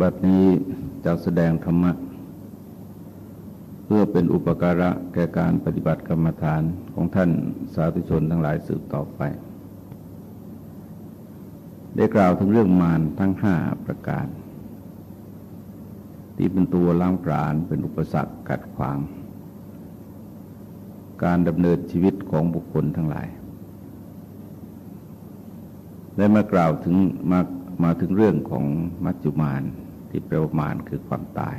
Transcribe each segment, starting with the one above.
บัดนี้จะแสดงธรรมะ เพื่อเป็นอุปการะแก่การปฏิบัติกรรมฐานของท่านสาธุชนทั้งหลายสืบต่อไป ได้กล่าวถึงเรื่องมารทั้งห้าประการ ที่เป็นตัวล่างปราณเป็นอุปสรรคกัดขวาง การดำเนินชีวิตของบุคคลทั้งหลาย ได้มากล่าวถึงมามาถึงเรื่องของมัจจุมาน ที่ปลว่ามานคือความตาย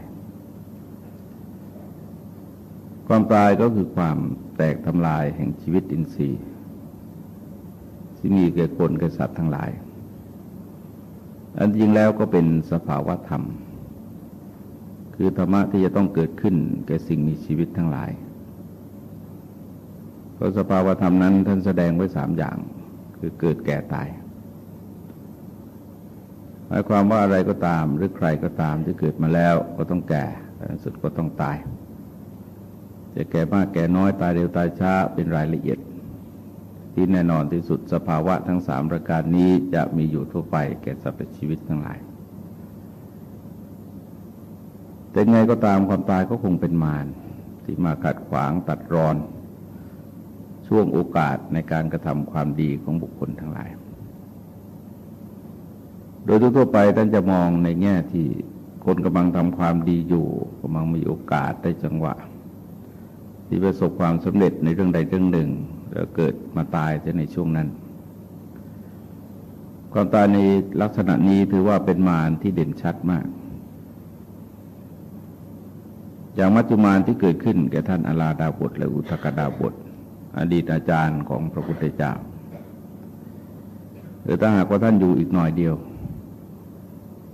ความตายก็คือความแตกทำลายแห่งชีวิตอินทรีย์ที่มีแก่คนแก่สัตว์ทั้งหลาย อันจริงแล้วก็เป็นสภาวะธรรม คือธรรมะที่จะต้องเกิดขึ้นแก่สิ่งมีชีวิตทั้งหลายเพราะสภาวะธรรมนั้นท่านแสดงไว้สามอย่าง คือเกิดแก่ตาย หมายความว่าอะไรก็ตามหรือใครก็ตามที่เกิดมาแล้วก็ต้องแก่สุดก็ต้องตาย จะแก่มากแก่น้อยตายเร็วตายช้าเป็นรายละเอียด ที่แน่นอนที่สุดสภาวะทั้งสามประการนี้จะมีอยู่ทั่วไปแก่สรรพชีวิตทั้งหลาย แต่ไงก็ตามความตายก็คงเป็นมารที่มาขัดขวางตัดรอน ช่วงโอกาสในการกระทำความดีของบุคคลทั้งหลาย โดยทั่วไปท่านจะมองในแง่ที่คนกำลังทำความดีอยู่กำลังมีโอกาสได้จังหวะ ที่ประสบความสำเร็จในเรื่องใดเรื่องหนึ่ง แล้วเกิดมาตายจะในช่วงนั้น ความตายในลักษณะนี้ถือว่าเป็นมารที่เด่นชัดมาก อย่างมัจจุมานที่เกิดขึ้นแก่ท่านอาลาดาบทและอุทกดาบท อดีตอาจารย์ของพระพุทธเจ้าหรือถ้าหากว่าท่านอยู่อีกหน่อยเดียว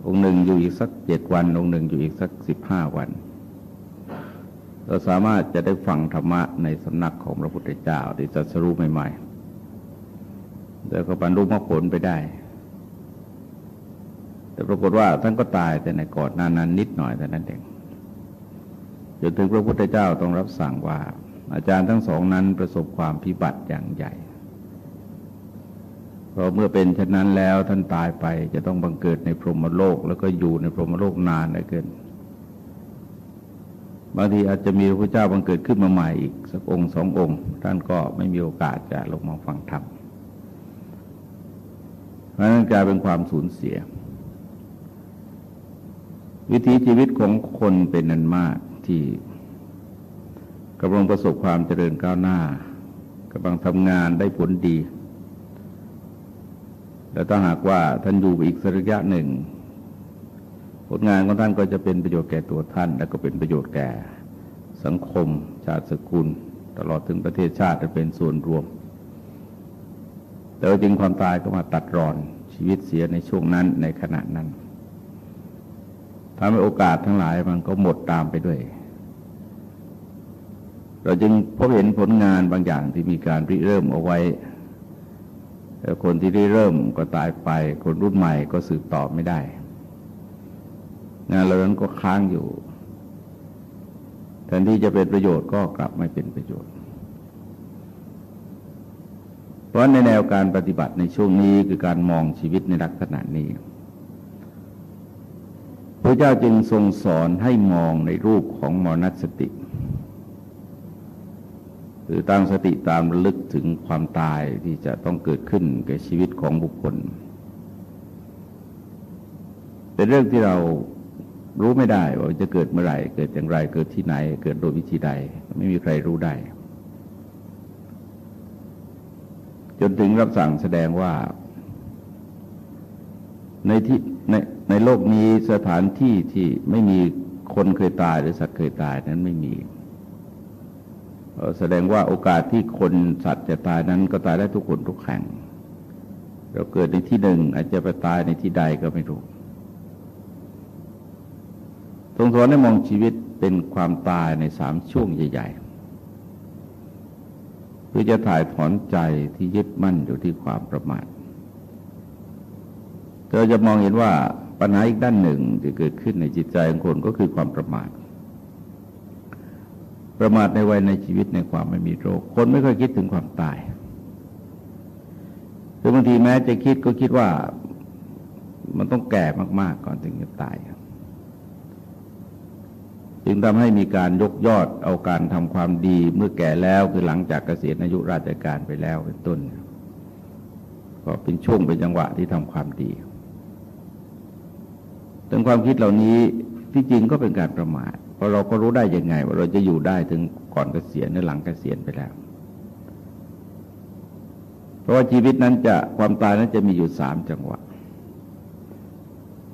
องค์หนึ่งอยู่อีกสักเจ็ดวัน องค์หนึ่งอยู่อีกสักสิบห้าวัน เราสามารถจะได้ฟังธรรมะในสำนักของพระพุทธเจ้าที่จะสรุปใหม่ๆแล้วก็บรรลุมรรคผลไปได้ แต่ปรากฏว่าท่านก็ตายแต่ในก่อนนานนั้นนิดหน่อยแต่นั้นเองจนถึงพระพุทธเจ้าต้องรับสั่งว่า อาจารย์ทั้งสองนั้นประสบความพิบัติอย่างใหญ่ พราะเมื่อเป็นเช่นนั้นแล้วท่านตายไปจะต้องบังเกิดในพรหมโลก แล้วก็อยู่ในพรหมโลกนานเหลือเกินบางทีอาจจะมีพระเจ้าบังเกิดขึ้นมาใหม่อีกสักองค์สององค์ ท่านก็ไม่มีโอกาสจะลงมาฟังธรรมเพราะนั้นกลายเป็นความสูญเสีย วิถีชีวิตของคนเป็นนันมากที่กำลังประสบความเจริญก้าวหน้ากำลังทำงานได้ผลดี แล้วถ้าหากว่าท่านอยู่อีกสักระยะหนึ่ง ผลงานของท่านก็จะเป็นประโยชน์แก่ตัวท่าน และก็เป็นประโยชน์แก่สังคม ชาติสกุล ตลอดถึงประเทศชาติจะเป็นส่วนรวม แต่จริงความตายก็มาตัดรอนชีวิตเสียในช่วงนั้นในขณะนั้นทำให้โอกาสทั้งหลายมันก็หมดตามไปด้วย เราจึงพบเห็นผลงานบางอย่างที่มีการริเริ่มเอาไว้ คนที่ได้เริ่มก็ตายไป คนรุ่นใหม่ก็สืบต่อไม่ได้งานเหล่านั้นก็ค้างอยู่แทนที่จะเป็นประโยชน์ก็กลับไม่เป็นประโยชน์ เพราะในแนวการปฏิบัติในช่วงนี้คือการมองชีวิตในลักษณะนี้พระเจ้าจึงทรงสอนให้มองในรูปของมรณสติ หรือตั้งสติตามระลึกถึงความตายที่จะต้องเกิดขึ้นแก่ชีวิตของบุคคล เป็นเรื่องที่เรารู้ไม่ได้ว่าจะเกิดเมื่อไหร่ เกิดอย่างไรเกิดที่ไหน เกิดโดยวิธีใด ไม่มีใครรู้ได้ จนถึงรับสั่งแสดงว่า ในที่ในในโลกนี้สถานที่ที่ไม่มีคนเคยตายหรือสัตว์เคยตายนั้นไม่มี แสดงว่าโอกาสที่คนสัตว์จะตายนั้นก็ตายได้ทุกคนทุกแห่ง เราเกิดในที่หนึ่งอาจจะไปตายในที่ใดก็ไม่รู้ทรงสอนให้มองชีวิตเป็นความตายในสามช่วงใหญ่ๆ เพื่อจะถ่ายถอนใจที่ยึดมั่นอยู่ที่ความประมาทเราจะมองเห็นว่าปัญหาอีกด้านหนึ่งที่เกิดขึ้นในจิตใจของคนก็คือความประมาท ประมาทในวัยในชีวิตในความไม่มีโรค คนไม่ค่อยคิดถึงความตายหรือบางทีแม้จะคิดก็คิดว่ามันต้องแก่มาก ๆ ก่อนถึงจะตาย จึงทำให้มีการยกยอดเอาการทำความดีเมื่อแก่แล้วคือหลังจากเกษียณอายุราชการไปแล้วเป็นต้น ก็เป็นช่วงเป็นจังหวะที่ทำความดีถึงความคิดเหล่านี้ที่จริงก็เป็นการประมาท เพราะเราก็รู้ได้ยังไง ว่าเราจะอยู่ได้ถึงก่อนเกษียณหรือหลังเกษียณไปแล้ว เพราะว่าชีวิตนั้นจะความตายนั้นจะมีอยู่สามจังหวะ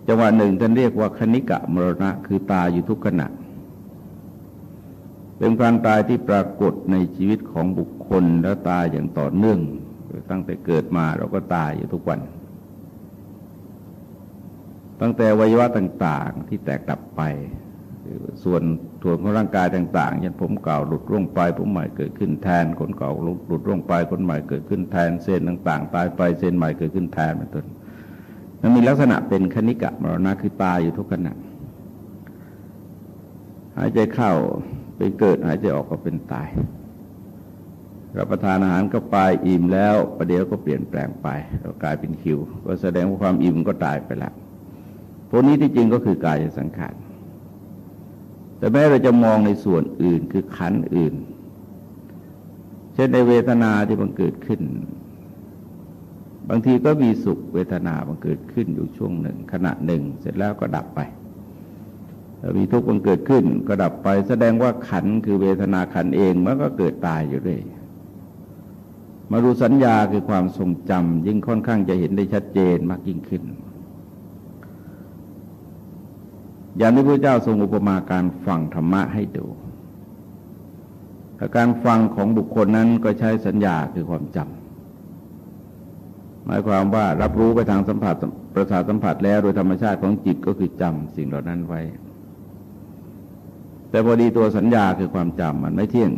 จังหวะหนึ่งท่านเรียกว่าคณิกะมรณะ คือตายอยู่ทุกขณะ เป็นการตายที่ปรากฏในชีวิตของบุคคลแล้วตายอย่างต่อเนื่องตั้งแต่เกิดมาเราก็ตายอยู่ทุกวัน ตั้งแต่วัยวะต่าง ๆที่แตกดับไป ส่วนส่วนของร่างกายต่างๆเช่นผมเก่าหลุดร่วงไป ผมใหม่เกิดขึ้นแทนคนเก่าหลุดร่วงไปคนใหม่เกิดขึ้นแทนเส้นต่าง ๆ ตายไปเส้นใหม่เกิดขึ้นแทนเป็นต้นมันมีลักษณะเป็นคณิกะมรณะคือตายอยู่ทุกขณะหายใจเข้าเป็นเกิดหายใจออกก็เป็นตาย รับประทานอาหารก็ไปอิ่มแล้วประเดี๋ยวก็เปลี่ยนแปลงไปเรากลายเป็นคิว ก็แสดงว่าความอิ่มก็ตายไปแล้วพวกนี้ที่จริงก็คือกายสังขาร แต่แม้เราจะมองในส่วนอื่นคือขันอื่น เช่นในเวทนาที่มันเกิดขึ้น บางทีก็มีสุขเวทนาบังเกิดขึ้นอยู่ช่วงหนึ่ง ขณะหนึ่ง เสร็จแล้วก็ดับไปมีทุกข์บังเกิดขึ้นก็ดับไปแสดงว่าขันคือเวทนาขันเองมันก็เกิดตายอยู่ด้วยมาดูสัญญาคือความทรงจำยิ่งค่อนข้างจะเห็นได้ชัดเจนมากยิ่งขึ้น อย่างที่พระเจ้าทรงอุปมาการฟังธรรมะให้ดูการฟังของบุคคลนั้นก็ใช้สัญญาคือความจำหมายความว่ารับรู้ไปทางสัมผัสประสาทสัมผัสแล้วโดยธรรมชาติของจิตก็คือจำสิ่งเหล่านั้นไว้ แต่พอดีตัวสัญญาคือความจำมันไม่เที่ยง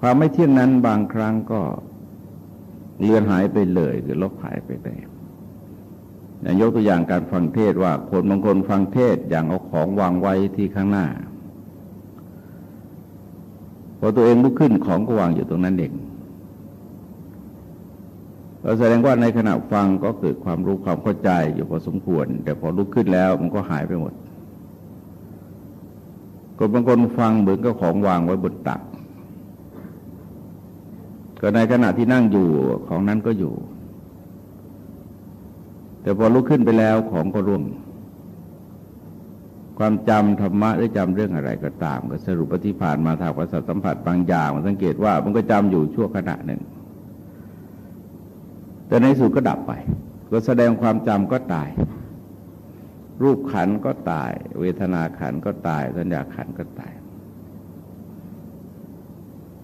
ความไม่เที่ยงนั้นบางครั้งก็เลือนหายไปเลยคือลบหายไปได้อย่างยกตัวอย่างการฟังเทศว่าคนบางคนฟังเทศอย่างเอาของวางไว้ที่ข้างหน้าพอตัวเองลุกขึ้นของก็วางอยู่ตรงนั้นเองเราแสดงว่าในขณะฟังก็เกิดความรู้ความเข้าใจอยู่พอสมควร แต่พอลุกขึ้นแล้วมันก็หายไปหมดคนบางคนฟังเหมือนกับของวางไว้บนตัก ก็ในขณะที่นั่งอยู่ของนั้นก็อยู่ แต่พอลุกขึ้นไปแล้วของก็ร่วง ความจำธรรมะหรือจำเรื่องอะไรก็ตาม ก็สรุปปฏิผ่านมาทางประสาทสัมผัสบางอย่างมันสังเกตว่ามันก็จำอยู่ชั่วขณะหนึ่ง แต่ในสุดก็ดับไป ก็แสดงความจำก็ตาย รูปขันก็ตาย เวทนาขันก็ตาย สัญญาขันก็ตาย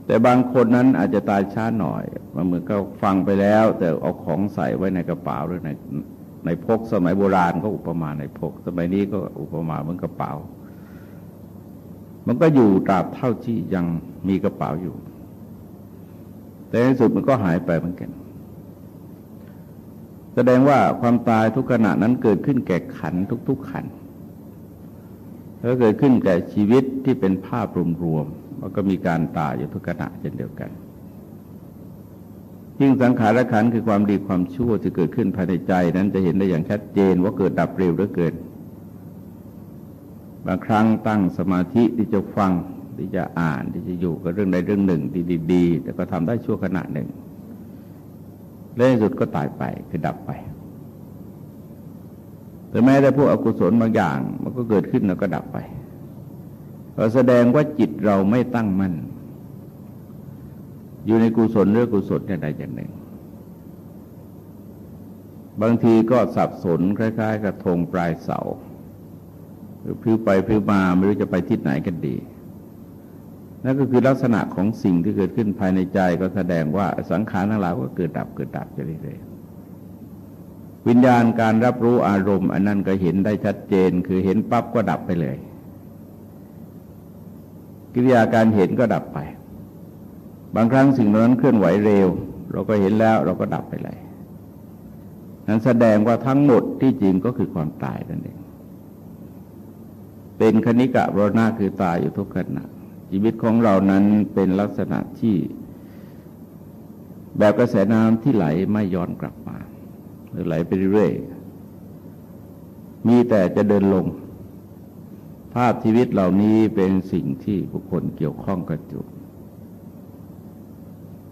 แต่บางคนนั้นอาจจะตายช้าหน่อย มันเหมือนก็ฟังไปแล้ว แต่เอาของใส่ไว้ในกระเป๋าหรือใน ในพกสมัยโบราณก็อุปมาในพก สมัยนี้ก็อุปมาเหมือนกระเป๋า มันก็อยู่ตราบเท่าที่ยังมีกระเป๋าอยู่ แต่ในสุดมันก็หายไปเหมือนกัน แสดงว่าความตายทุกขณะนั้นเกิดขึ้นแก่ขันทุก ๆขันแล้วเกิดขึ้นแก่ชีวิตที่เป็นภาพรวมๆมันก็มีการตายอยู่ทุกขณะเช่นเดียวกัน ยิ่งสังขารขันคือความดีความชั่วที่เกิดขึ้นภายในใจนั้นจะเห็นได้อย่างชัดเจนว่าเกิดดับเร็วหรือเกิน บางครั้งตั้งสมาธิที่จะฟังที่จะอ่านที่จะอยู่กับเรื่องใดเรื่องหนึ่งดีๆ แต่ก็ทำได้ชั่วขณะหนึ่งและในสุดก็ตายไปคือดับไป แต่แม้แต่พวกอกุศลบางอย่าง มันก็เกิดขึ้นแล้วก็ดับไปแสดงว่าจิตเราไม่ตั้งมั่น อยู่ในกุศลหรือกุศลอย่างใดอย่างหนึ่ง บางทีก็สับสนคล้าย ๆ กับธงปลายเสาหรือพิ้วไปพิ้วมาไม่รู้จะไปทิศไหนกันดี นั่นก็คือลักษณะของสิ่งที่เกิดขึ้นภายในใจก็แสดงว่าสังขารทั้งหลายก็เกิดดับเกิดดับไปเรื่อยๆวิญญาณการรับรู้อารมณ์อันนั้นก็เห็นได้ชัดเจน คือเห็นปั๊บก็ดับไปเลย กิริยาการเห็นก็ดับไป บางครั้งสิ่งนั้นเคลื่อนไหวเร็ว เราก็เห็นแล้วเราก็ดับไปเลยนั้นแสดงว่าทั้งหมดที่จริงก็คือความตายนั่นเอง เป็นคณิกะโรนาคือตายอยู่ทุกขณะชีวิตของเรานั้นเป็นลักษณะที่แบบกระแสน้ำที่ไหลไม่ย้อนกลับมาหรือไหลไปเรื่อยมีแต่จะเดินลง ภาพชีวิตเหล่านี้เป็นสิ่งที่บุคคลเกี่ยวข้องกับจุด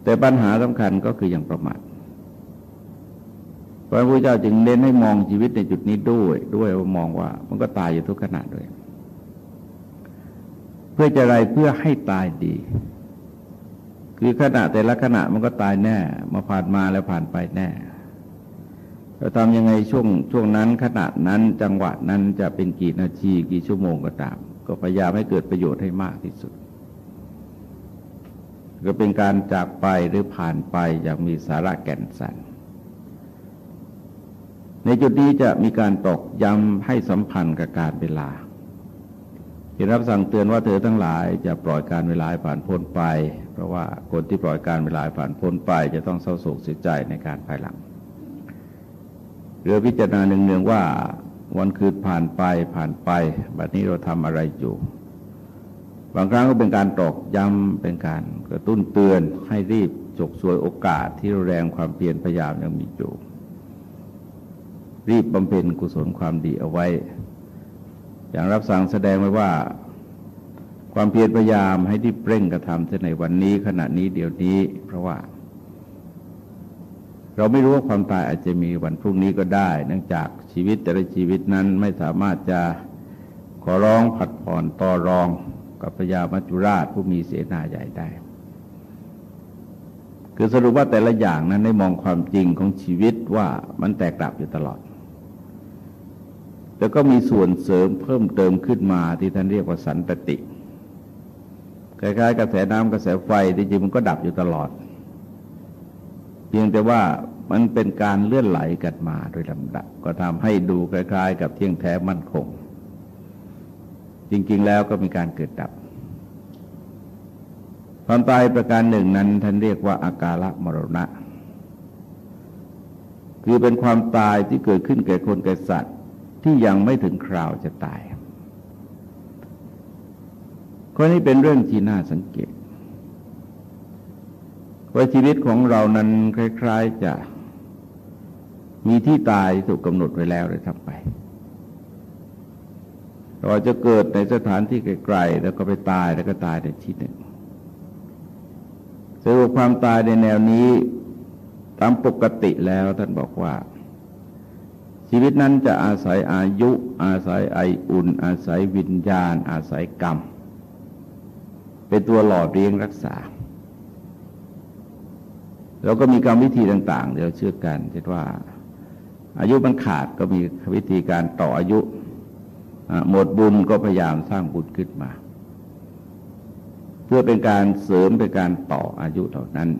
แต่ปัญหาสำคัญก็คืออย่างประมาทพระพุทธเจ้าจึงเน้นให้มองชีวิตในจุดนี้ด้วยด้วยว่ามองว่ามันก็ตายอยู่ทุกขณะด้วย เพื่อจะอะไรเพื่อให้ตายดี คือขณะแต่ละขณะมันก็ตายแน่ มาผ่านมาแล้วผ่านไปแน่จะทำยังไงช่วงช่วงนั้นขณะนั้นจังหวะนั้นจะเป็นกี่นาทีกี่ชั่วโมงก็ตาม ก็พยายามให้เกิดประโยชน์ให้มากที่สุด ก็เป็นการจากไปหรือผ่านไปอย่างมีสาระแก่นสารในจุดนี้จะมีการตอกย้ำให้สัมพันธ์กับการเวลา ที่รับสั่งเตือนว่าเธอทั้งหลายจะปล่อยการเวลาผ่านพ้นไป เพราะว่าคนที่ปล่อยการเวลาผ่านพ้นไป จะต้องเศร้าโศกเสียใจในการภายหลังเรือพิจารณาหนึ่งเนืองว่าวันคืนผ่านไปผ่านไป บัดนี้เราทำอะไรอยู่ บางครั้งก็เป็นการตอกย้ำเป็นการกระตุ้นเตือนให้รีบจกสวยโอกาสที่แรงความเพียรพยายามยังมีอยู่รีบบำเพ็ญกุศลความดีเอาไว้ อย่างรับสั่งแสดงไว้ว่า ความเพียรพยายามให้รีบเร่งกระทำในวันนี้ขณะนี้เดี๋ยวนี้ เพราะว่า เราไม่รู้ว่าความตายอาจจะมีวันพรุ่งนี้ก็ได้ เนื่องจากชีวิตแต่ละชีวิตนั้นไม่สามารถจะขอร้องผัดผ่อนต่อรอง กับพญามัจจุราชผู้มีเสนาใหญ่ได้ คือสรุปว่าแต่ละอย่างนั้นได้มองความจริงของชีวิตว่ามันแตกดับอยู่ตลอดแล้วก็มีส่วนเสริมเพิ่มเติมขึ้นมาที่ท่านเรียกว่าสันตติคล้ายๆกระแสน้ำกระแสไฟที่จริงมันก็ดับอยู่ตลอด เพียงแต่ว่ามันเป็นการเลื่อนไหลกันมาโดยลำดับ ก็ทำให้ดูคล้าย ๆ กับเที่ยงแท้มั่นคง จริง ๆ แล้วก็มีการเกิดดับ ความตายประการหนึ่งนั้นท่านเรียกว่าอากาละมรณะ คือเป็นความตายที่เกิดขึ้นแก่คนแก่สัตว์ที่ยังไม่ถึงคราวจะตายข้อนี้เป็นเรื่องที่น่าสังเกตว่าชีวิตของเรานั้นคล้าย ๆจะมีที่ตายถูกกำหนดไว้แล้วเลยทั้งไป เราจะเกิดในสถานที่ไกลๆแล้วก็ไปตายแล้วก็ตายในที่หนึ่งสรุปความตายในแนวนี้ตามปกติแล้วท่านบอกว่า ชีวิตนั้นจะอาศัยอายุ อาศัยไออุ่น อาศัยวิญญาณ อาศัยกรรม เป็นตัวหล่อเลี้ยงรักษาเราก็มีกรรมวิธีต่าง ๆ เดี๋ยวเชื่อกันเช่นว่า อายุมันขาดก็มีวิธีการต่ออายุ หมดบุญก็พยายามสร้างบุญขึ้นมา เพื่อเป็นการเสริมเป็นการต่ออายุเท่านั้น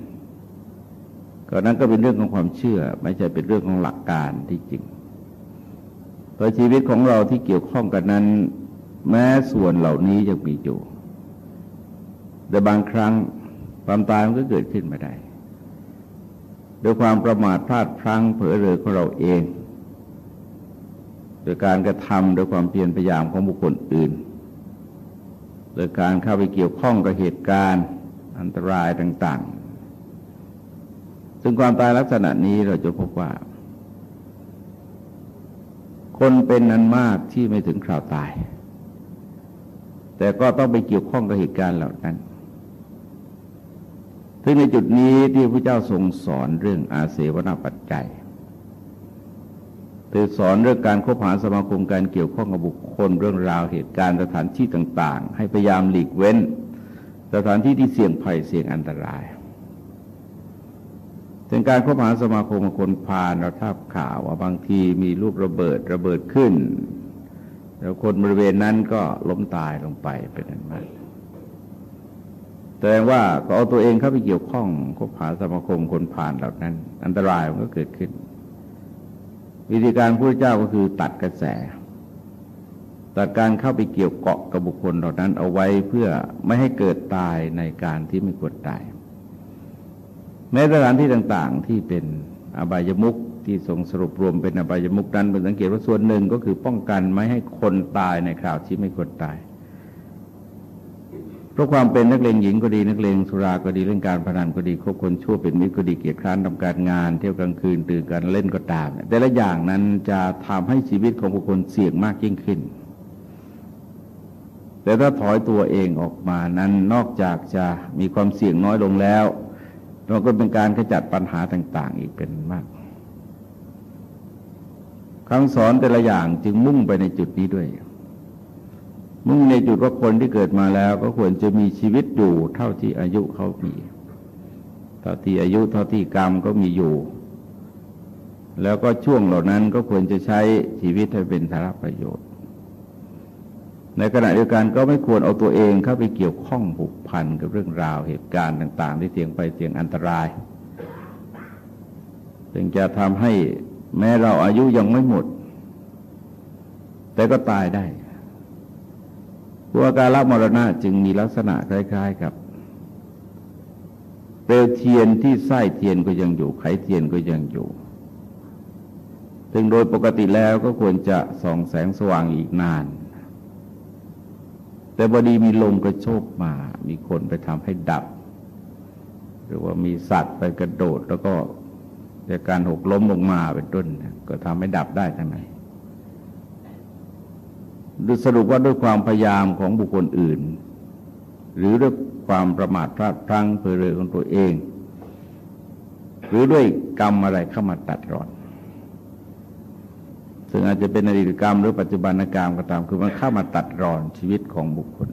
ก็นั้นก็เป็นเรื่องของความเชื่อ ไม่ใช่เป็นเรื่องของหลักการที่จริงเพราะชีวิตของเราที่เกี่ยวข้องกันนั้น แม้ส่วนเหล่านี้ยังมีอยู่ แต่บางครั้งความตายมันก็เกิดขึ้นมาได้โดยความประมาทพลาดพลั้งเผลอเรอของเราเอง โดยการกระทำโดยความเพียรพยายามของบุคคลอื่น โดยการเข้าไปเกี่ยวข้องกับเหตุการณ์อันตรายต่าง ๆ ซึ่งความตายลักษณะนี้เราจะพบว่า คนเป็นนั้นมากที่ไม่ถึงคราวตาย แต่ก็ต้องไปเกี่ยวข้องกับเหตุการณ์เหล่านั้นซึ่งในจุดนี้ที่พระเจ้าทรงสอนเรื่องอาเสวนาปัจจัย คือสอนเรื่องการคบหาสมาคมการเกี่ยวข้องกับบุคคลเรื่องราวเหตุการณ์สถานที่ต่าง ๆ ให้พยายามหลีกเว้น สถานที่ที่เสี่ยงภัยเสี่ยงอันตรายเป็นการคบหาสมาคมคนพาลเราทราบข่าวว่าบางทีมีลูกระเบิดระเบิดขึ้น แล้วคนบริเวณนั้นก็ล้มตายลงไปเป็นอันมากแต่ว่าก็เอาตัวเองเข้าไปเกี่ยวข้องคบหาสมาคมคนผ่านเหล่านั้น อันตรายมันก็เกิดขึ้น วิธีการพระเจ้าก็คือตัดกระแสตัดการเข้าไปเกี่ยวเกาะกับบุคคลเหล่านั้นเอาไว้เพื่อไม่ให้เกิดตายในการที่ไม่ควรตายแม้สถานที่ต่างๆ ที่เป็นอบายมุกที่ทรงสรุปรวมเป็นอบายมุกนั้นเป็นสังเกตว่าส่วนหนึ่งก็คือป้องกันไม่ให้คนตายในคราวที่ไม่ควรตาย เพราะความเป็นนักเลงหญิงก็ดีนักเลงสุราก็ดีเรื่องการพนันก็ดีคบคนชั่วเป็นมิตรก็ดีเกียรติคร้านทำการงาน เที่ยวกลางคืนตื่นกันเล่นก็ตาม แต่ละอย่างนั้นจะทำให้ชีวิตของบุคคลเสี่ยงมากยิ่งขึ้น แต่ถ้าถอยตัวเองออกมานั้นนอกจากจะมีความเสี่ยงน้อยลงแล้วมันก็เป็นการขจัดปัญหาต่าง ๆ อีกเป็นมากคำสอนแต่ละอย่างจึงมุ่งไปในจุดนี้ด้วย มุ่งในจุดว่าคนที่เกิดมาแล้ว ก็ควรจะมีชีวิตอยู่เท่าที่อายุเขามีเท่าที่อายุเท่าที่กรรมก็มีอยู่ แล้วก็ช่วงเหล่านั้นก็ควรจะใช้ชีวิตให้เป็นสาระประโยชน์ ในขณะเดียวกันก็ไม่ควรเอาตัวเองเข้าไปเกี่ยวข้องผูกพันกับเรื่องราวเหตุการณ์ต่าง ๆ ที่เสี่ยงไปเสี่ยงอันตรายจึงจะทำให้แม้เราอายุยังไม่หมด แต่ก็ตายได้ ตัวการละมรณะจึงมีลักษณะคล้าย ๆ กับ เปลวเทียนที่ไส้เทียนก็ยังอยู่ ไขเทียนก็ยังอยู่ถึงโดยปกติแล้วก็ควรจะส่องแสงสว่างอีกนาน แต่บดีมีลมกระโชกมา มีคนไปทำให้ดับ หรือว่ามีสัตว์ไปกระโดดแล้วก็จากการหกล้มลงมาเป็นต้นก็ทำให้ดับได้ทั้งนั้น ดูสรุปว่าด้วยความพยายามของบุคคลอื่น หรือด้วยความประมาทพลาดพลั้งเพลิเรของตัวเอง หรือด้วยกรรมอะไรเข้ามาตัดรอนซึ่งอาจจะเป็นอดีตกรรมหรือปัจจุบันกรรมก็ตาม คือมันเข้ามาตัดรอนชีวิตของบุคคล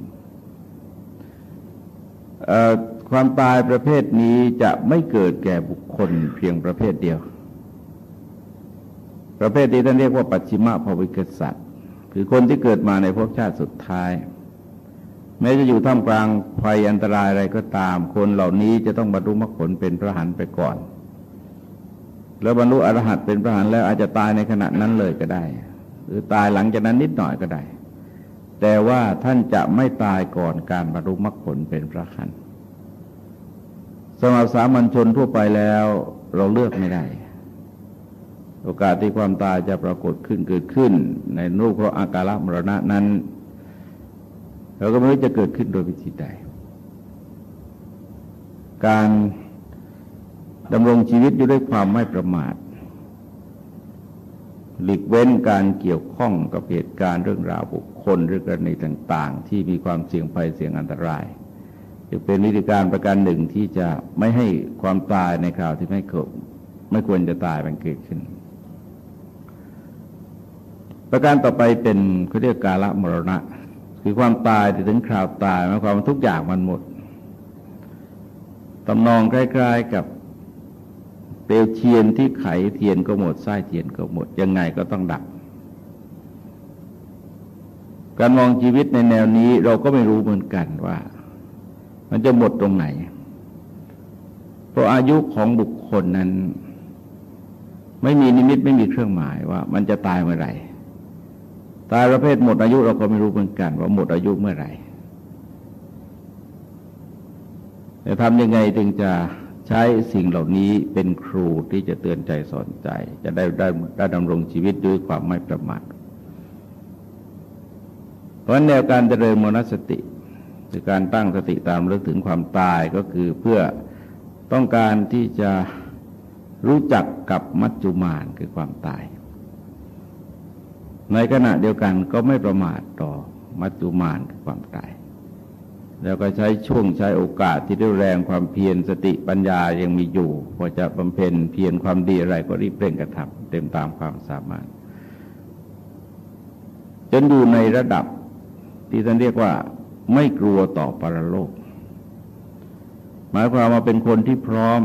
ความตายประเภทนี้จะไม่เกิดแก่บุคคลเพียงประเภทเดียว ประเภทนี้ท่านเรียกว่าปัจฉิมภวิกษัตริย์ คือคนที่เกิดมาในภพชาติสุดท้าย แม้จะอยู่ท่ามกลางภัยอันตรายอะไรก็ตาม คนเหล่านี้จะต้องบรรลุมรรคผลเป็นพระหันไปก่อน แล้วบรรลุอรหัตเป็นพระหันแล้วอาจจะตายในขณะนั้นเลยก็ได้ หรือตายหลังจากนั้นนิดหน่อยก็ได้ แต่ว่าท่านจะไม่ตายก่อนการบรรลุมรรคผลเป็นพระหันสำหรับสามัญชนทั่วไปแล้วเราเลือกไม่ได้ โอกาสที่ความตายจะปรากฏขึ้นเกิดขึ้น ในนูเพราะอาการมรณะนั้นเราก็ไม่รู้จะเกิดขึ้นโดยวิธีใด การดำรงชีวิตอยู่ด้วยความไม่ประมาทหลีกเว้นการเกี่ยวข้องกับเหตุการณ์เรื่องราวบุคคลหรือกรณีต่าง ๆ ที่มีความเสี่ยงภัยเสี่ยงอันตรายจะเป็นวิธีการประการหนึ่งที่จะไม่ให้ความตายในคราวที่ไม่ไม่ควรจะตายมันเกิดขึ้น ประการต่อไปเป็นเขาเรียกกาละมรณะ คือความตายถึงคราวตายหมายความว่าทุกอย่างมันหมดตำนองใกล้ๆกับเปลวเทียนที่ไขเทียนก็หมดไส้เทียนก็หมด ยังไงก็ต้องดับ การมองชีวิตในแนวนี้เราก็ไม่รู้เหมือนกันว่า มันจะหมดตรงไหน เพราะอายุของบุคคลนั้น ไม่มีนิมิตไม่มีเครื่องหมายว่า มันจะตายเมื่อไหร่ ตายประเภทหมดอายุเราก็ไม่รู้เหมือนกัน ว่าหมดอายุเมื่อไหร่จะทำยังไงถึงจะใช้สิ่งเหล่านี้เป็นครูที่จะเตือนใจสอนใจ จะได้ได้ได้ดำรงชีวิตด้วยความไม่ประมาทเพราะแนวการเจริญมนสติคือการตั้งสติตามรึกถึงความตายก็คือเพื่อต้องการที่จะรู้จักกับมัจจุมานคือความตาย ในขณะเดียวกันก็ไม่ประมาทต่อมัจจุมานความตาย แล้วก็ใช้ช่วงใช้โอกาสที่ได้แรงความเพียรสติปัญญายังมีอยู่ พอจะบำเพ็ญเพียรความดีอะไรก็รีบเร่งกระทำเต็มตามความสามารถ จนอยู่ในระดับที่ท่านเรียกว่าไม่กลัวต่อปรโลก หมายความว่าเป็นคนที่พร้อม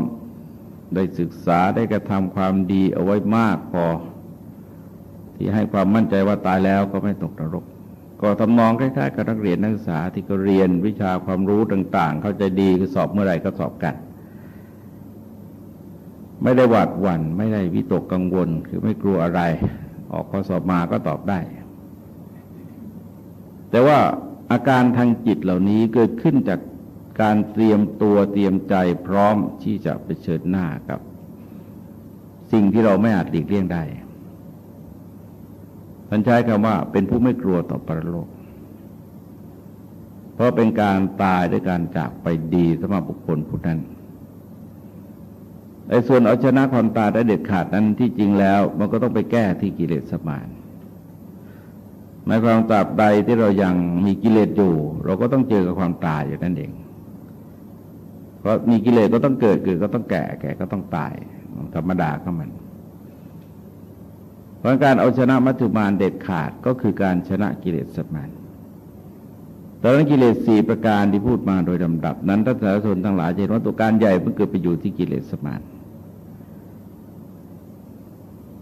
ได้ศึกษาได้กระทำความดีเอาไว้มากพอ ที่ให้ความมั่นใจว่าตายแล้วก็ไม่ตกนรก ก็ทำนองคล้ายๆกับนักเรียนนักศึกษาที่ก็เรียนวิชาความรู้ต่าง ๆ เข้าใจดีคือสอบเมื่อไหร่ก็สอบกัน ไม่ได้หวาดหวัน่นไม่ได้วิตกกังวลคือไม่กลัวอะไร ออกข้อสอบมาก็ตอบได้ แต่ว่าอาการทางจิตเหล่านี้เกิดขึ้นจากการเตรียมตัวเตรียมใจพร้อมที่จะไปเชิญหน้ากับ สิ่งที่เราไม่อาจหลีกเลี่ยงได้ ท่านใช้คำว่าเป็นผู้ไม่กลัวต่อปรโลก เพราะเป็นการตายด้วยการจากไปดีสำหรับบุคคลผู้นั้นไอ้ส่วนเอาชนะความตายได้เด็ดขาดนั้นที่จริงแล้ว มันก็ต้องไปแก้ที่กิเลสสมานหมายความตราบใดที่เรายังมีกิเลสอยู่ เราก็ต้องเจอกับความตายอยู่นั่นเอง เพราะมีกิเลสก็ต้องเกิดเกิดก็ต้องแก่แก่ก็ต้องตายธรรมดาของมัน ราะการเอาชนะมัจจุมานเด็ดขาดก็คือการชนะกิเลสสมานตอนนั้นกิเลสสี่ประการที่พูดมาโดยลำดับ นั้นท่านชนทั้งหลายเห็นว่าตัวการใหญ่มันเกิดไปอยู่ที่กิเลสสมาน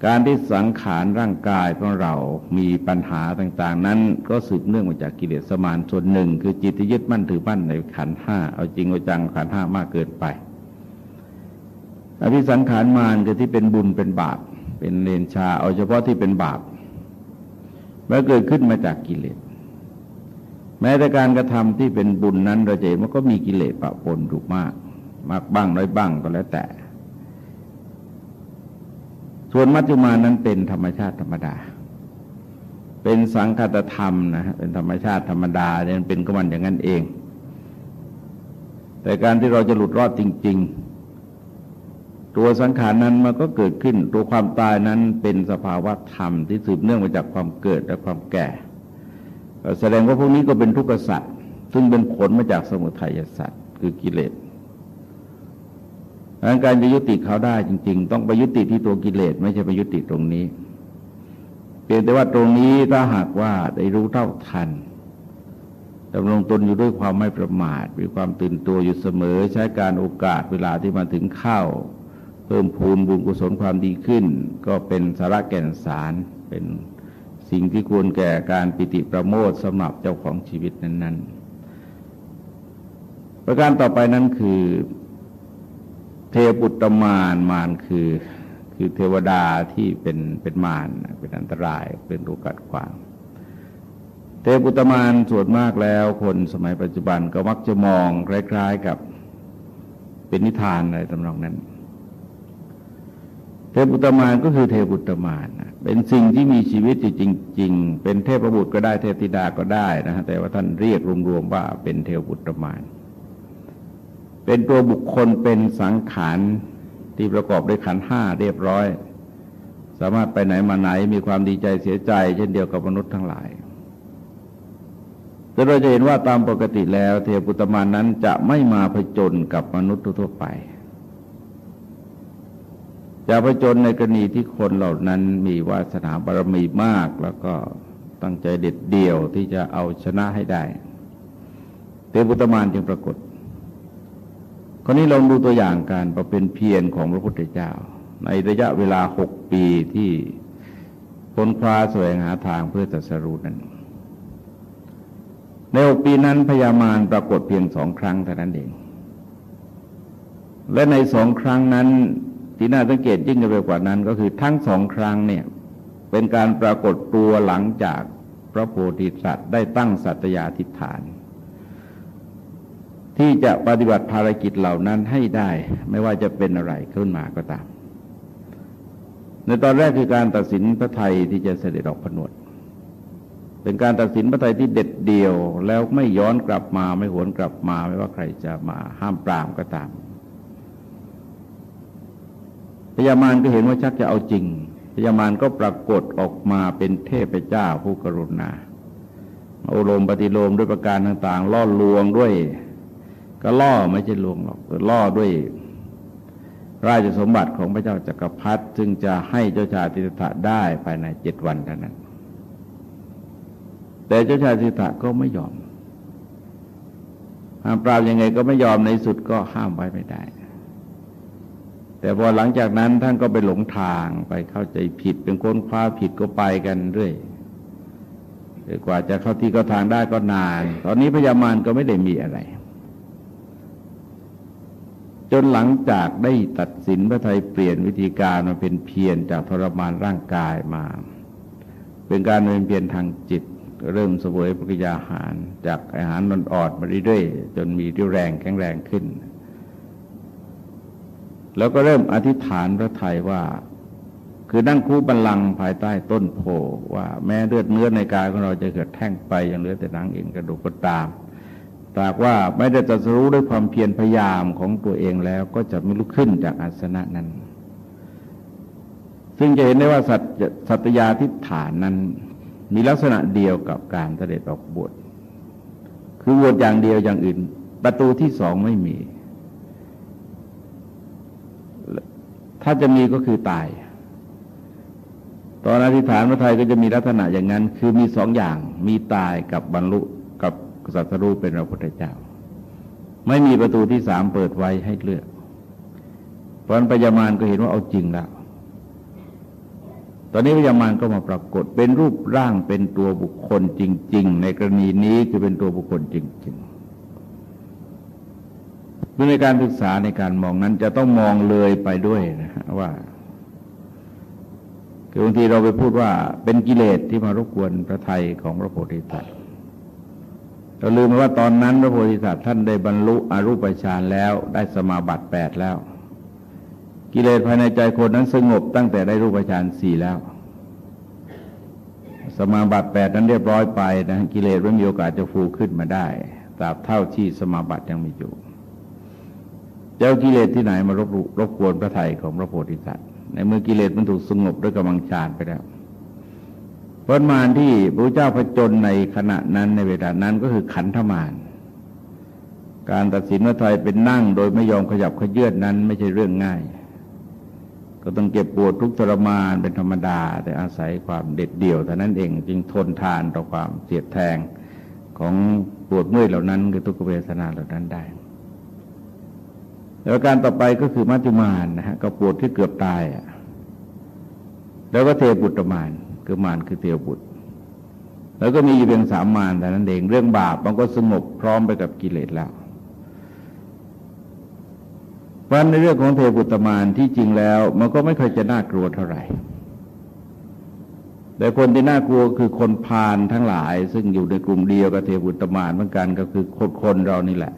การที่สังขารร่างกายของเรามีปัญหาต่างๆ นั้นก็สืบเนื่องมาจากกิเลสสมานส่วนหนึ่ง คือจิตที่ยึดมั่นถือมั่นในขันห้าเอาจริงเอาจังขันห้ามากเกินไปอภิสังขารมานคือที่เป็นบุญเป็นบาป เป็นเลนชา เอาเฉพาะที่เป็นบาปมันเกิดขึ้นมาจากกิเลสแม้แต่การกระทำที่เป็นบุญนั้นเราจะเห็นมันก็มีกิเลสปะปนถูกมาก มากบ้างน้อยบ้างก็แล้วแต่ ส่วนมัจจุมานั้นเป็นธรรมชาติธรรมดา เป็นสังคตธรรมนะเป็นธรรมชาติธรรมดาเนี่ยเป็นก็มันอย่างนั้นเอง แต่การที่เราจะหลุดรอดจริง ๆ ตัวสังขารนั้นมันก็เกิดขึ้น ตัวความตายนั้นเป็นสภาวะธรรมที่สืบเนื่องมาจากความเกิดและความแก่ แสดงว่าพวกนี้ก็เป็นทุกข์สัตว์ซึ่งเป็นผลมาจากสมุทัยสัตว์คือกิเลสการจะยุติเขาได้จริง ๆ ต้องไปยุติที่ตัวกิเลสไม่ใช่ไปยุติตรงนี้เพียงแต่ว่าตรงนี้ถ้าหากว่าได้รู้เท่าทันดำรงตนอยู่ด้วยความไม่ประมาทมีความตื่นตัวอยู่เสมอ ใช้การโอกาสเวลาที่มาถึงเข้า เพิ่มพูนบุญกุศลความดีขึ้น ก็เป็นสาระแก่นสารเป็นสิ่งที่ควรแก่การปิติประโมทสำหรับเจ้าของชีวิตนั้น ๆ ประการต่อไปนั้นคือเทปุตตมานมานคือคือเทวดาที่เป็นเป็นมารเป็นอันตรายเป็นตัวกัดขวาง เทปุตตมานส่วนมากแล้วคนสมัยปัจจุบันก็มักจะมองคล้ายๆกับเป็นนิทานอะไรตำนองนั้น เทพุตมานก็คือเทพุตมานเป็นสิ่งที่มีชีวิตจริง ๆ เป็นเทพบุตรก็ได้เทพธิดาก็ได้นะฮะแต่ว่าท่านเรียกรวมๆว่าเป็นเทพุตมาน เป็นตัวบุคคลเป็นสังขารที่ประกอบด้วยขันห้าเรียบร้อย สามารถไปไหนมาไหนมีความดีใจเสียใจ เช่นเดียวกับมนุษย์ทั้งหลายแต่เราจะเห็นว่าตามปกติแล้ว เทพุตมานนั้นจะไม่มาผจญกับมนุษย์ทั่วไป จะผจญในกรณีที่คนเหล่านั้นมีวาสนาบารมีมาก แล้วก็ตั้งใจเด็ดเดี่ยวที่จะเอาชนะให้ได้เทพุตมานจึงปรากฏคราวนี้ลองดูตัวอย่างการประเป็นเพียรของพระพุทธเจ้า ในระยะเวลาหกปีที่ค้นคว้าแสวงหาทางเพื่อตรัสรู้นั้นในหกปีนั้นพญามารปรากฏเพียงสองครั้งเท่านั้นเอง และในสองครั้งนั้น ที่น่าสังเกตยิ่งไปกว่านั้นก็คือทั้งสองครั้งเนี่ยเป็นการปรากฏตัวหลังจากพระโพธิสัตว์ได้ตั้งสัตยาธิฐาน ที่จะปฏิบัติภารกิจเหล่านั้นให้ได้ไม่ว่าจะเป็นอะไรขึ้นมาก็ตาม ในตอนแรกคือการตัดสินพระไทยที่จะเสด็จออกผนวด เป็นการตัดสินพระไทยที่เด็ดเดี่ยว แล้วไม่ย้อนกลับมาไม่หวนกลับมา ไม่ว่าใครจะมาห้ามปรามก็ตาม พญามารก็เห็นว่าชักจะเอาจริงพญามารก็ปรากฏออกมาเป็นเทพเจ้าผู้กรุณาโอโลมปฏิโลมด้วยประการต่าง ๆ ล่อลวงด้วย ก็ล่อไม่ใช่ลวงหรอกล่อด้วย ราชสมบัติของพระเจ้าจากักรพรรดิจึงจะให้เจ้าชายติสะได้ภายในเจ็ดวันเท่านั้น แต่เจ้าชายติสะก็ไม่ยอมห้ามปราบยังไงก็ไม่ยอมในสุดก็ห้ามไว้ไม่ได้ แต่พอหลังจากนั้นท่านก็ไปหลงทางไปเข้าใจผิดเป็นคนคว้าผิดก็ไปกันเรื่อยกว่าจะเข้าที่ก็ทางได้ก็นาน ตอนนี้พญามารก็ไม่ได้มีอะไร จนหลังจากได้ตัดสินพระไทยเปลี่ยนวิธีการมาเป็นเพียรจากทรมานร่างกายมา เป็นการเป็นเพียรทางจิต เริ่มสวยปกิยาหาร จากอาหารนอนอดมาเรื่อยๆจนมีเรี่ยวแรงแข็งแรงขึ้น แล้วก็เริ่มอธิษฐานพระไทยว่า คือนั่งคู่บัลลังก์ภายใต้ต้นโพว่าแม้เลือดเนื้อในกายของเราจะเกิดแท่งไปยังเหลือแต่หนังเอ็นกระดูกก็ตามตากว่าไม่ได้ตรัสรู้ด้วยความเพียรพยายามของตัวเองแล้วก็จะไม่ลุกขึ้นจากอาสนะนั้น ซึ่งจะเห็นได้ว่าสัตสัตยาทิฏฐานนั้น มีลักษณะเดียวกับการเสด็จออกบวช คือบวชอย่างเดียวอย่างอื่น ประตูที่สองไม่มี ถ้าจะมีก็คือตาย ตอนอธิษฐานพระไทยก็จะมีลักษณะอย่างนั้น คือมีสองอย่าง มีตายกับบรรลุกับสัตรูเป็นพระพุทธเจ้า ไม่มีประตูที่สามเปิดไว้ให้เลือก เพราะนั้นพญามารก็เห็นว่าเอาจริงแล้ว ตอนนี้พญามารก็มาปรากฏเป็นรูปร่างเป็นตัวบุคคลจริง ๆ ในกรณีนี้คือเป็นตัวบุคคลจริง ๆ ในการศึกษาในการมองนั้นจะต้องมองเลยไปด้วยนะฮะว่าคือบางทีเราไปพูดว่าเป็นกิเลสที่มารบกวนพระไทยของพระโพธิสัตว์เราลืมว่าตอนนั้นพระโพธิสัตว์ท่านได้บรรลุอรูปฌานแล้วได้สมาบัติแปดแล้ว กิเลสภายในใจคนนั้นสงบตั้งแต่ได้รูปฌานสี่แล้ว สมาบัติแปดนั้นเรียบร้อยไปนะกิเลสไม่มีโอกาสจะฟูขึ้นมาได้ตราบเท่าที่สมาบัติยังมีอยู่ เจ้ากิเลสที่ไหนมารบรบกวนพระไทยของพระโพธิสัตว์ ในเมื่อกิเลสมันถูกสงบด้วยกำลังฌานไปแล้วพระมารที่พระเจ้าพระจนในขณะนั้นในเวลานั้นก็คือขันธมารการตัดสินว่าไทยเป็นนั่ง โดยไม่ยอมขยับขยื่นนั้นไม่ใช่เรื่องง่าย ก็ต้องเก็บปวดทุกทรมานเป็นธรรมดา แต่อาศัยความเด็ดเดี่ยวเท่านั้นเองจึงทนทานต่อความเสียดแทงของปวดเมื่อยเหล่านั้นคือทุกขเวทนาเหล่านั้นได้ แล้วการต่อไปก็คือมัจจุมานนะฮะก็ปวดที่เกือบตายอะแล้วก็เทบุตรมานคือมานคือเทวบุตร แล้วก็มีอยู่เพียงสามมานแต่นั้นเองเรื่องบาปมันก็สงบพร้อมไปกับกิเลสแล้วเพราะในเรื่องของเทพุตมานที่จริงแล้ว มันก็ไม่ค่อยจะน่ากลัวเท่าไหร่ แต่คนที่น่ากลัวคือคนพาลทั้งหลาย ซึ่งอยู่ในกลุ่มเดียวกับเทพุตมานเหมือนกันก็คือคนคนเรานี่แหละ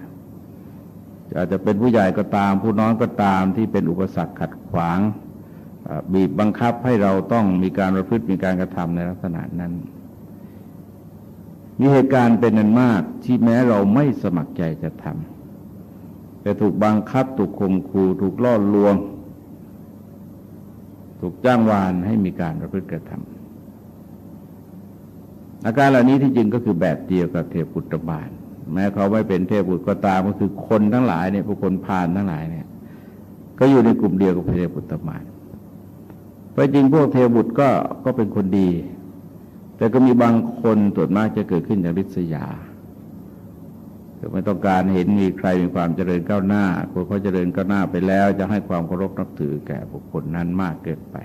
อาจจะเป็นผู้ใหญ่ก็ตาม ผู้น้อยก็ตามที่เป็นอุปสรรคขัดขวางบีบบังคับให้เราต้องมีการประพฤติมีการกระทำในลักษณะนั้น มีเหตุการณ์เป็นนันมากที่แม้เราไม่สมัครใจจะทำแต่ถูกบังคับถูกข่มขู่ถูกล่อลวง ถูกจ้างวานให้มีการประพฤติกระทำอาการเหล่านี้ที่จริงก็คือแบบเดียวกับเทพบุตรบาล แม้เขาไม่เป็นเทพบุตรก็ตามก็คือคนทั้งหลายเนี่ยผู้คนพานทั้งหลายเนี่ย ก็อยู่ในกลุ่มเดียวกับเทพบุตรบาลเพราะจริงพวกเทพบุตรก็ก็เป็นคนดี แต่ก็มีบางคนส่วนมากจะเกิดขึ้นจากริษยาคือไม่ต้องการเห็นมีใครมีความเจริญก้าวหน้าคนเขาเจริญก้าวหน้าไปแล้ว จะให้ความเคารพนับถือแก่บุคคลนั้นมากเกินไป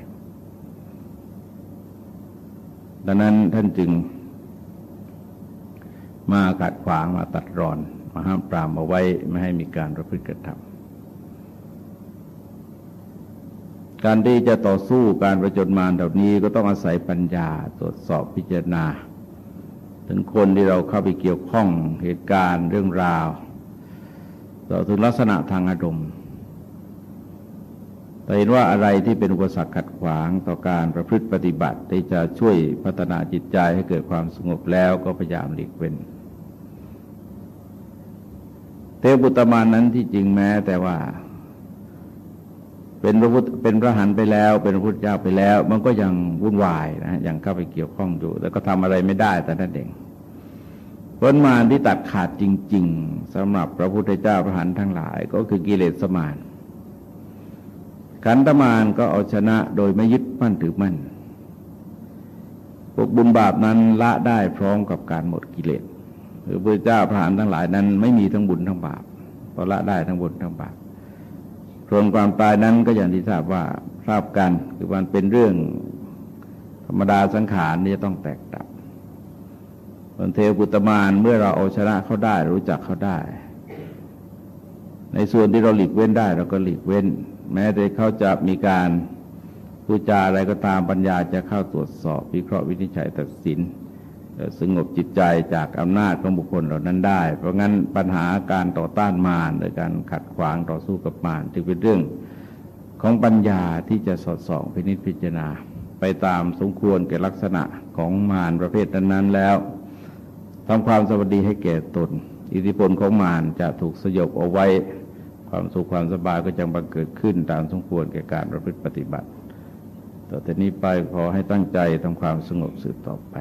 ดังนั้นท่านจึง มาขัดขวางมาตัดรอน มาห้ามปรามเอาไว้ไม่ให้มีการประพฤติกระทำการที่จะต่อสู้การประจนมารเหล่านี้ก็ต้องอาศัยปัญญาตรวจสอบพิจารณา ถึงคนที่เราเข้าไปเกี่ยวข้องเหตุการณ์เรื่องราว ต่อถึงลักษณะทางอารมณ์ เห็นว่าอะไรที่เป็นอุปสรรคขัดขวางต่อการประพฤติปฏิบัติที่จะช่วยพัฒนาจิตใจให้เกิดความสงบแล้วก็พยายามหลีกเว้นเทวบุตรมานนั้นที่จริงแม้แต่ว่า เป็นพระพุทธเป็นพระหันไปแล้ว เป็นพระพุทธเจ้าไปแล้ว มันก็ยังวุ่นวายนะยังเข้าไปเกี่ยวข้องอยู่แต่ก็ทำอะไรไม่ได้แต่นั่นเองผลมารที่ตัดขาดจริง ๆสำหรับพระพุทธเจ้าพระหันทั้งหลาย ก็คือกิเลสมาร ขันธมารก็เอาชนะโดยไม่ยึดมั่นถือมั่น พวกบุญบาปนั้นละได้พร้อมกับการหมดกิเลสหรือพระเจ้าพระหันทั้งหลายนั้น ไม่มีทั้งบุญทั้งบาปเพราะละได้ทั้งบุญทั้งบาปส่วนความตายนั้นก็อย่างที่ทราบว่าทราบกันคือมันเป็นเรื่องธรรมดาสังขารนี่จะต้องแตกดับส่วนเทวุตมานเมื่อเราเอาชนะเขาได้รู้จักเขาได้ ในส่วนที่เราหลีกเว้นได้ เราก็หลีกเว้น แม้แต่เขาจะมีการพูดจาอะไรก็ตามปัญญาจะเข้าตรวจสอบ วิเคราะห์วินิจฉัยตัดสินสงบจิตใจจากอำนาจของบุคคลเหล่านั้นได้ เพราะงั้นปัญหาการต่อต้านมารโดยการขัดขวางต่อสู้กับมารจึงเป็นเรื่องของปัญญาที่จะสอดส่องพินิจพิจารณา ไปตามสมควรแก่ลักษณะของมารประเภทนั้นๆแล้วทำความสวัสดีให้แก่ตน อิทธิพลของมารจะถูกสยบเอาไว้ ความสุขความสบายก็จะบังเกิดขึ้นตามสมควรแก่การประพฤติปฏิบัติ ต่อแต่นี้ไปขอให้ตั้งใจทำความสงบสืบต่อไป